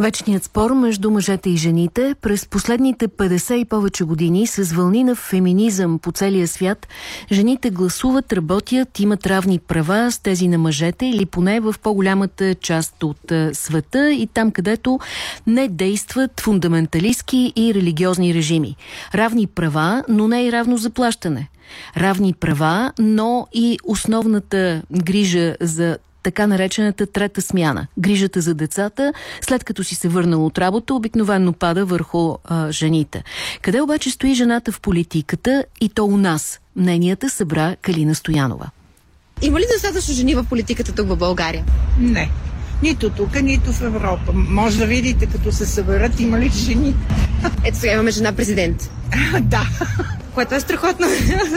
Вечният спор между мъжете и жените през последните 50 и повече години с вълни на феминизъм по целия свят, жените гласуват, работят, имат равни права с тези на мъжете или поне в по-голямата част от света и там, където не действат фундаменталистски и религиозни режими. Равни права, но не и равно заплащане равни права, но и основната грижа за така наречената трета смяна. Грижата за децата, след като си се върнал от работа, обикновенно пада върху а, жените. Къде обаче стои жената в политиката и то у нас? Мненията събра Калина Стоянова. Има ли достатъчно жени в политиката тук в България? Не. Нито тук, нито в Европа. Може да видите, като се съберат, има ли жени. Ето сега имаме жена президент. да. Което е страхотно.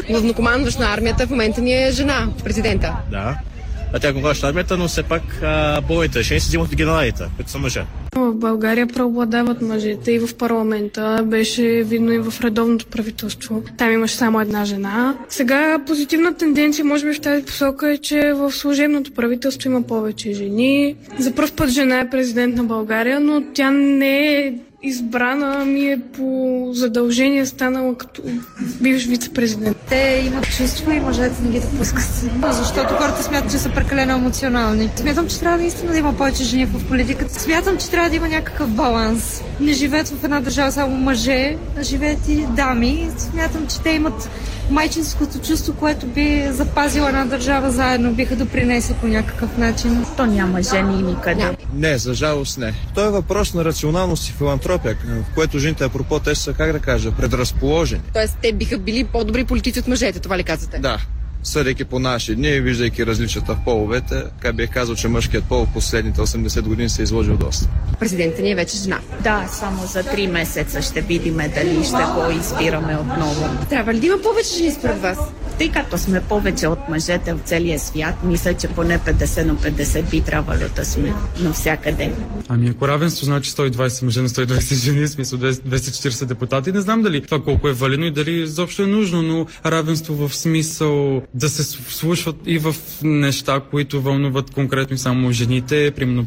Главнокомандващ на армията в момента ни е жена, президента. Да. А тя командващ армията, но все пак бойните жени се взимат от генералите, които са мъже. В България преобладават мъжете и в парламента. Беше видно и в редовното правителство. Там имаше само една жена. Сега позитивна тенденция, може би в тази посока е, че в служебното правителство има повече жени. За първ път жена е президент на България, но тя не е избрана ми е по задължение станала като бивш вице-президент. Те имат чувства и мъжете не ги допускат. Защото хората смятат, че са прекалено емоционални. Смятам, че трябва наистина да има повече жени в политиката. Смятам, че трябва да има някакъв баланс. Не живеят в една държава само мъже, а живеят и дами. Смятам, че те имат майчинското чувство, което би запазила една държава заедно, биха допринесли по някакъв начин. То няма жени никъде. Не, за жалост не. То е въпрос на рационалност и филантропия, в което жените, апропо, те са, как да кажа, предразположени. Тоест, те биха били по-добри политици от мъжете, това ли казвате? Да съдейки по наши дни, виждайки различията в половете, как бих казал, че мъжкият пол в последните 80 години се е изложил доста. Президентът ни е вече жена. Да, само за 3 месеца ще видим дали ще го избираме отново. Трябва ли да има повече жени според вас? Тъй като сме повече от мъжете в целия свят, мисля, че поне 50 на 50 би трябвало да сме навсякъде. Ами ако равенство значи 120 мъже на 120 жени, смисъл 240 депутати, не знам дали това колко е валено и дали изобщо е нужно, но равенство в смисъл да се слушват и в неща, които вълнуват конкретно само жените, примерно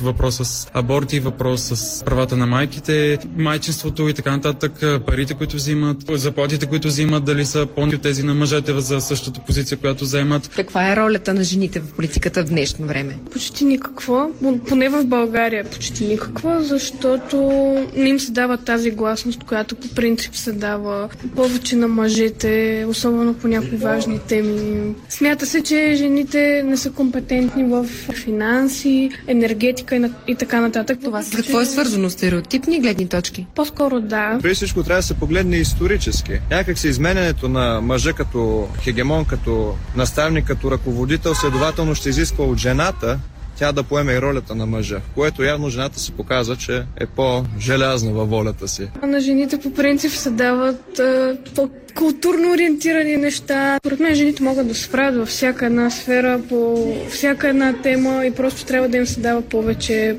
въпрос с аборти, въпрос с правата на майките, майчинството и така нататък, парите, които взимат, заплатите, които взимат, дали са по от тези на мъжете за същата позиция, която вземат. Каква е ролята на жените в политиката в днешно време? Почти никаква, поне в България почти никаква, защото не им се дава тази гласност, която по принцип се дава повече на мъжете, особено по някои важни теми. Смята се, че жените не са компетентни в финанси, енергетика и, на, и така нататък. Това с какво е свързано? Стереотипни гледни точки? По-скоро да. Преди всичко трябва да се погледне исторически. Някак се изменянето на мъжа като хегемон, като наставник, като ръководител, следователно ще изисква от жената тя да поеме и ролята на мъжа, което явно жената се показва, че е по-желязна във волята си. На жените по принцип се дават а, по-културно ориентирани неща. Според мен жените могат да се справят във всяка една сфера, по всяка една тема и просто трябва да им се дава повече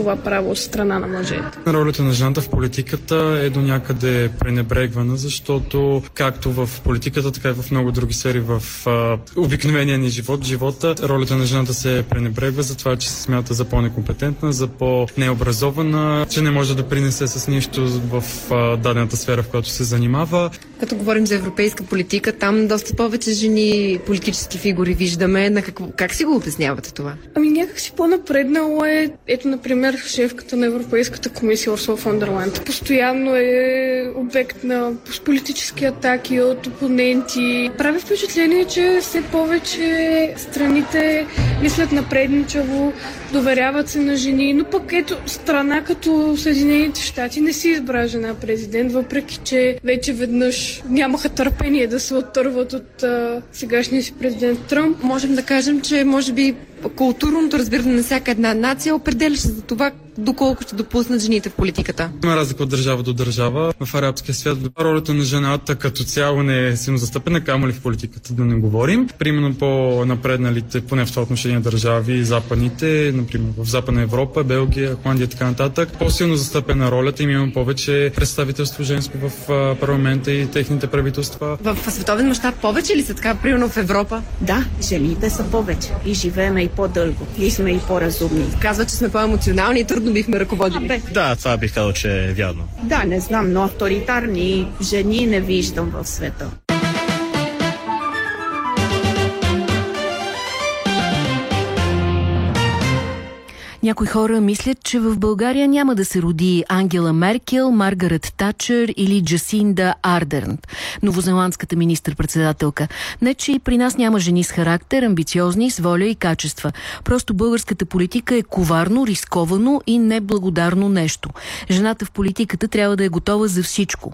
това право от страна на мъжете. Ролята на жената в политиката е до някъде пренебрегвана, защото както в политиката, така и в много други сфери в а, обикновения ни живот, живота, ролята на жената се пренебрегва за това, че се смята за по-некомпетентна, за по-необразована, че не може да принесе с нищо в а, дадената сфера, в която се занимава. Като говорим за европейска политика, там доста повече жени политически фигури виждаме. На какво, как си го обяснявате това? Ами някакси по-напреднало е, ето, например, например, шефката на Европейската комисия Урсула фон дер Лайен постоянно е обект на политически атаки от опоненти. Прави впечатление, че все повече страните мислят напредничаво, доверяват се на жени, но пък ето страна като Съединените щати не си избра жена президент, въпреки че вече веднъж нямаха търпение да се оттърват от а, сегашния си президент Тръмп. Можем да кажем, че може би културното разбиране на всяка една нация определяше за това доколко ще допуснат жените в политиката. Има разлика от държава до държава. В арабския свят ролята на жената като цяло не е силно застъпена, камо ли в политиката да не говорим. Примерно по-напредналите, поне в това отношение държави, западните, например в Западна Европа, Белгия, Холандия и така нататък, по-силно застъпена ролята им има повече представителство женско в парламента и техните правителства. В световен мащаб повече ли са така, примерно в Европа? Да, жените са повече и живееме и по-дълго и сме и по-разумни. Казва, че сме по-емоционални и трудно бихме ръководили. Бе, Да, това бих казал, че е вярно. да, не знам, но авторитарни жени не виждам в света. Някои хора мислят, че в България няма да се роди Ангела Меркел, Маргарет Тачър или Джасинда Ардерн, новозеландската министр-председателка. Не, че и при нас няма жени с характер, амбициозни, с воля и качества. Просто българската политика е коварно, рисковано и неблагодарно нещо. Жената в политиката трябва да е готова за всичко.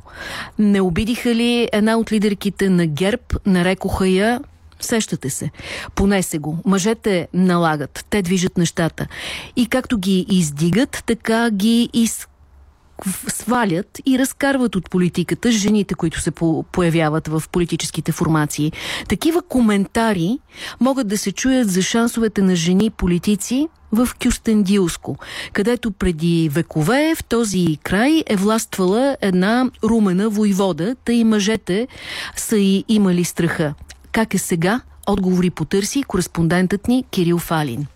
Не обидиха ли една от лидерките на ГЕРБ, нарекоха я Сещате се. Понесе го. Мъжете налагат. Те движат нещата. И както ги издигат, така ги из свалят и разкарват от политиката жените, които се по появяват в политическите формации. Такива коментари могат да се чуят за шансовете на жени политици в Кюстендилско, където преди векове в този край е властвала една румена войвода, тъй мъжете са и имали страха. Как е сега? Отговори потърси кореспондентът ни Кирил Фалин.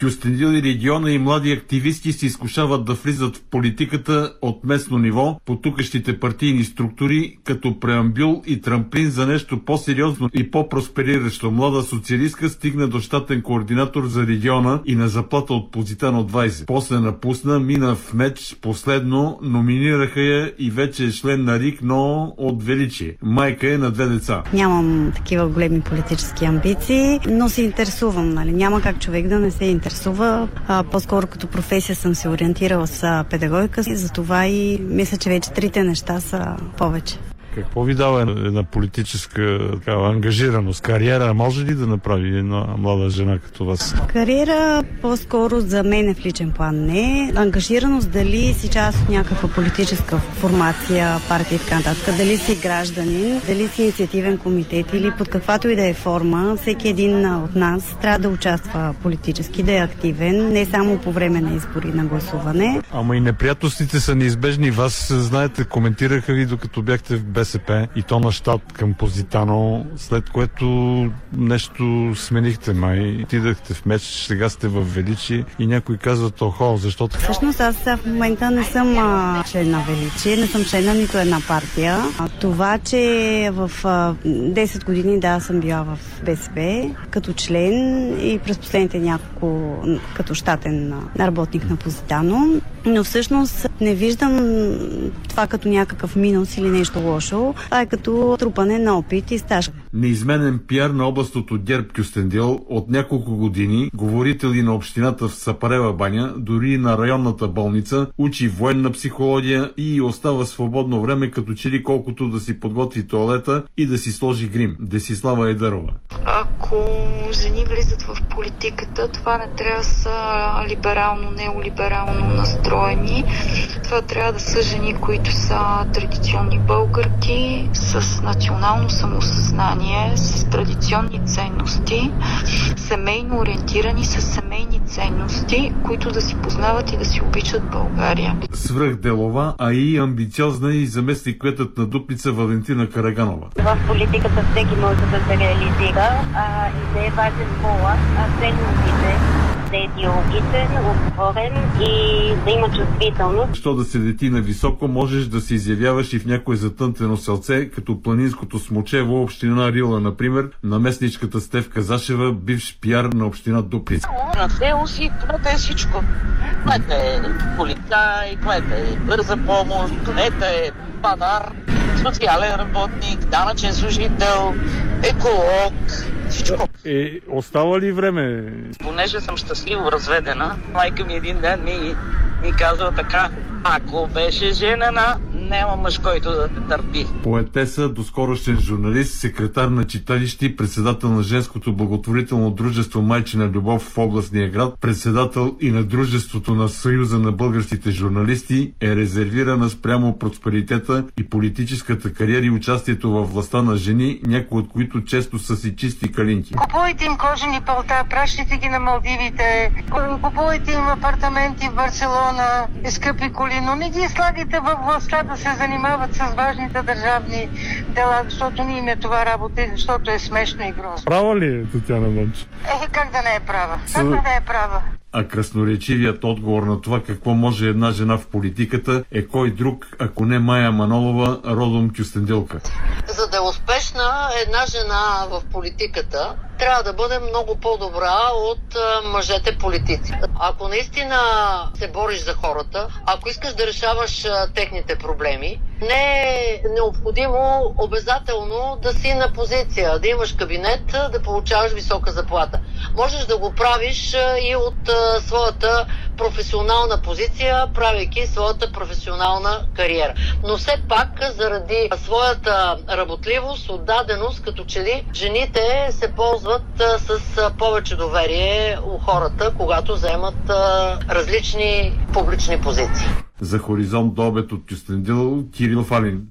Кюстендил и региона и млади активисти се изкушават да влизат в политиката от местно ниво по тукащите партийни структури като преамбюл и трамплин за нещо по-сериозно и по-проспериращо. Млада социалистка стигна до щатен координатор за региона и на заплата от Позитано 20. После напусна, мина в меч, последно номинираха я и вече е член на РИК, но от величие. Майка е на две деца. Нямам такива големи политически амбиции, но се интересувам. Нали? Няма как човек да не се интересува интересува. А, по-скоро като професия съм се ориентирала с педагогика, затова и мисля, че вече трите неща са повече. Какво ви дава една политическа такава, ангажираност? Кариера може ли да направи една млада жена като вас? Кариера по-скоро за мен е в личен план не. Ангажираност дали си част от някаква политическа формация, партия и така нататък, дали си гражданин, дали си инициативен комитет или под каквато и да е форма, всеки един от нас трябва да участва политически, да е активен, не само по време на избори на гласуване. Ама и неприятностите са неизбежни. Вас, знаете, коментираха ви докато бяхте в БСП и то на щат към Позитано, след което нещо сменихте май. Отидахте в меч, сега сте в Величи и някой казва охо, защото... Всъщност аз в момента не съм а, член на Величи, не съм член на нито една партия. А, това, че в а, 10 години да съм била в БСП като член и през последните няколко като щатен работник на Позитано, но всъщност не виждам това като някакъв минус или нещо лошо, а е като трупане на опит и стаж. Неизменен пиар на областното ГЕРБ Кюстендил от няколко години, говорители на общината в Сапарева баня, дори на районната болница, учи военна психология и остава свободно време като че ли колкото да си подготви туалета и да си сложи грим. Десислава Едарова. Ако жени влизат в политиката, това не трябва да са либерално, неолиберално настроени. Това трябва да са жени, които са традиционни българки, с национално самосъзнание, с традиционни ценности, семейно ориентирани, с семейни ценности, които да си познават и да си обичат България. Свръхделова, а и амбициозна и заместник кветът на Дупница Валентина Караганова. В политиката всеки може да се реализира а, и да е важен пола, а ценностите да е диалогичен, отворен и да има чувствителност. Що да се лети на високо, можеш да се изявяваш и в някое затънтено селце, като планинското Смочево, община Рила, например, на местничката Стевка Зашева, бивш пиар на община Дупница. На село си кмета е всичко. Кмета е полицай, кмета е бърза помощ, кмета е падар, социален работник, данъчен служител, еколог. Е, остава ли време? Понеже съм щастливо разведена, майка ми един ден ми, ми казва така, ако беше женена, няма мъж, който да те търпи. Поетеса, доскорошен журналист, секретар на читалище, председател на женското благотворително дружество Майчина любов в областния град, председател и на дружеството на Съюза на българските журналисти, е резервирана спрямо просперитета и политическата кариера и участието във властта на жени, някои от които често са си чисти калинки. Купувайте им кожени палта, пращайте ги на Малдивите, купувайте им апартаменти в Барселона и скъпи коли, но не ги слагайте във властта да да се занимават с важните държавни дела, защото не им е това работа, защото е смешно и грозно. Права ли е Татьяна Дончев? Е, как да не е права? Как да не е права? А красноречивият отговор на това какво може една жена в политиката е кой друг, ако не Майя Манолова, родом Кюстенделка. За да е успешна една жена в политиката, трябва да бъде много по-добра от мъжете политици. Ако наистина се бориш за хората, ако искаш да решаваш техните проблеми, не е необходимо обязателно да си на позиция, да имаш кабинет, да получаваш висока заплата. Можеш да го правиш и от своята професионална позиция, правейки своята професионална кариера. Но все пак, заради своята работливост, отдаденост, като че ли жените се ползват с повече доверие у хората, когато заемат а, различни публични позиции. За хоризонт до обед от Кюстендил Кирил Фалин.